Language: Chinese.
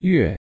月